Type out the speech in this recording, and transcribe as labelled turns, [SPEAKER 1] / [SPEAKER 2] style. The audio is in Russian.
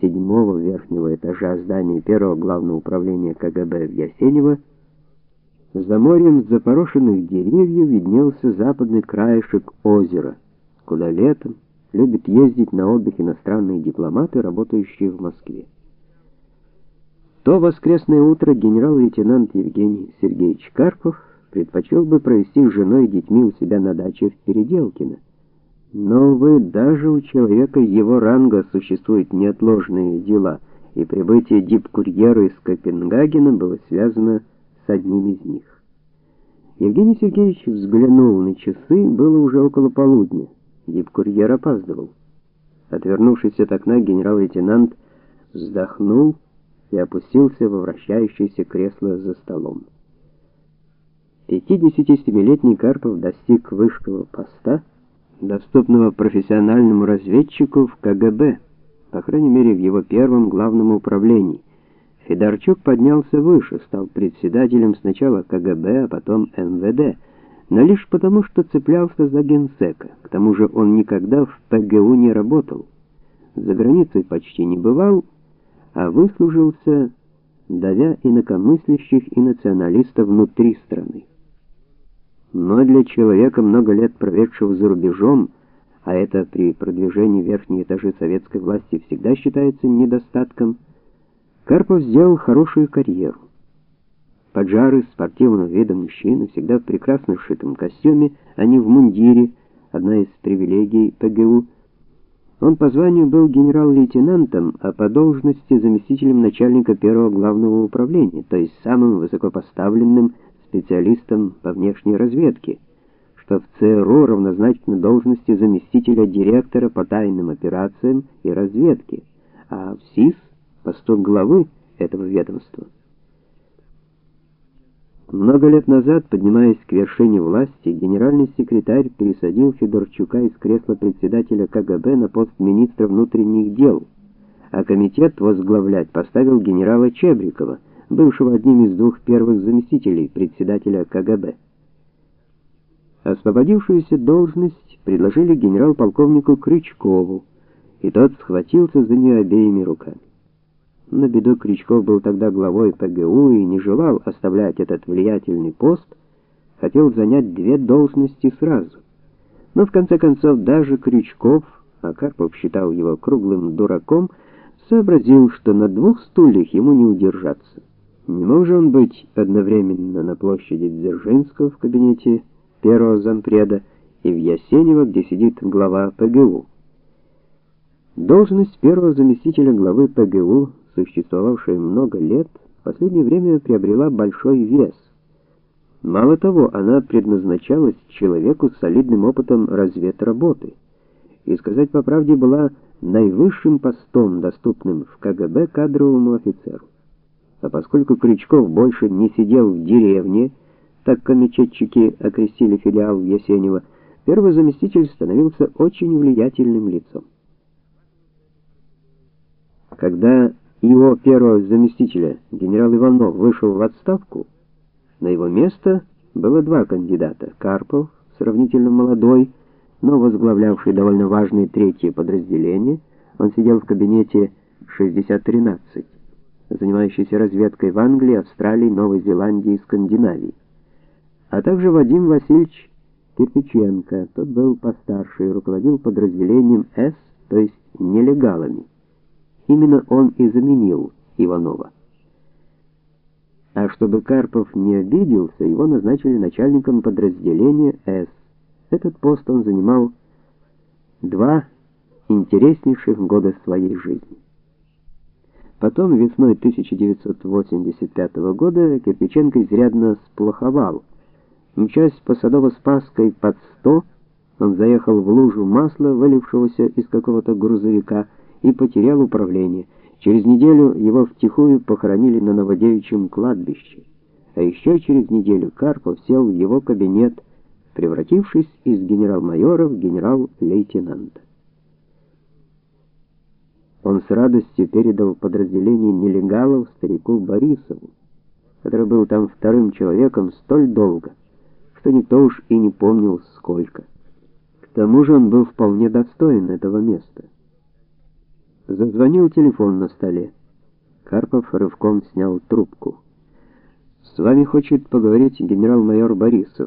[SPEAKER 1] седьмого верхнего этажа здания первого главного управления КГБ в Ясенево, за морем запорошенных деревьев виднелся западный краешек озера, куда летом любят ездить на отдых иностранные дипломаты, работающие в Москве. То воскресное утро генерал-лейтенант Евгений Сергеевич Карпов предпочел бы провести с женой и детьми у себя на даче в Переделкино. Но вы даже у человека его ранга существуют неотложные дела, и прибытие дипкурьера из Копенгагена было связано с одним из них. Евгений Сергеевич взглянул на часы, было уже около полудня. Дипкурьер опаздывал. Отвернувшись от окна, генерал-лейтенант вздохнул и опустился во вращающееся кресло за столом. 57-летний Карпов достиг высшего поста, доступного профессиональному разведчику в КГБ, по крайней мере, в его первом главном управлении. Федорчук поднялся выше, стал председателем сначала КГБ, а потом МВД, но лишь потому, что цеплялся за генсека. К тому же он никогда в ПГУ не работал. За границей почти не бывал, а выслужился, давя инакомыслящих и националистов внутри страны. Но для человека, много лет проведшего за рубежом, а это при продвижении верхние этажи советской власти всегда считается недостатком, Карпов сделал хорошую карьеру. Поджарый, спортивного вида мужчина, всегда в прекрасно сшитом костюме, а не в мундире, одна из привилегий ПГУ. Он по званию был генерал-лейтенантом, а по должности заместителем начальника первого главного управления, то есть самым высокопоставленным специалистом по внешней разведке, что в ЦРУ равнозначно должности заместителя директора по тайным операциям и разведке, а в СИС посту главы этого ведомства. Много лет назад, поднимаясь к вершине власти, генеральный секретарь пересадил Федорчука из кресла председателя КГБ на пост министра внутренних дел, а комитет возглавлять поставил генерала Чебрикова, бывшего одним из двух первых заместителей председателя КГБ. Освободившуюся должность предложили генерал-полковнику Крючкову, и тот схватился за нее обеими руками. На беду Крючков был тогда главой ПГУ и не желал оставлять этот влиятельный пост, хотел занять две должности сразу. Но в конце концов даже Крючков, а Карпов считал его круглым дураком, сообразил, что на двух стульях ему не удержаться. Не он быть одновременно на площади Дзержинского в кабинете первого зампреда и в Ясенево, где сидит глава ПГУ. Должность первого заместителя главы ПГУ существовавшая много лет, в последнее время приобрела большой вес. Мало того, она предназначалась человеку с солидным опытом разведработы. И сказать по правде, была наивысшим постом, доступным в КГБ кадровому офицеру. А поскольку Крючков больше не сидел в деревне, так комитетчики окрестили филиал в Ясенево, первый заместитель становился очень влиятельным лицом. Когда его первого заместителя, генерал Иванов, вышел в отставку, на его место было два кандидата: Карпов, сравнительно молодой, но возглавлявший довольно важное третье подразделение, он сидел в кабинете 6013, занимающийся разведкой в Англии, Австралии, Новой Зеландии и Скандинавии. А также Вадим Васильевич Кирпиченко, тот был постарше и руководил подразделением С, то есть нелегалами. Именно он и заменил Иванова. А чтобы Карпов не обиделся, его назначили начальником подразделения С. Этот пост он занимал два интереснейших года своей жизни. Потом весной 1985 года Кирпиченко изрядно сплоховал. Мчась по Садово-Спасской под 100, он заехал в лужу масла, вылившегося из какого-то грузовика, и потерял управление. Через неделю его втихую похоронили на Новодевичьем кладбище. А еще через неделю Карпов сел в его кабинет, превратившись из генерал-майора в генерал-лейтенанта. Он с радостью передал подразделение нелегалов старику Борисову, который был там вторым человеком столь долго, что никто уж и не помнил сколько. К тому же он был вполне достоин этого места. Зазвонил телефон на столе. Карпов рывком снял трубку. С вами хочет поговорить генерал-майор Борисов.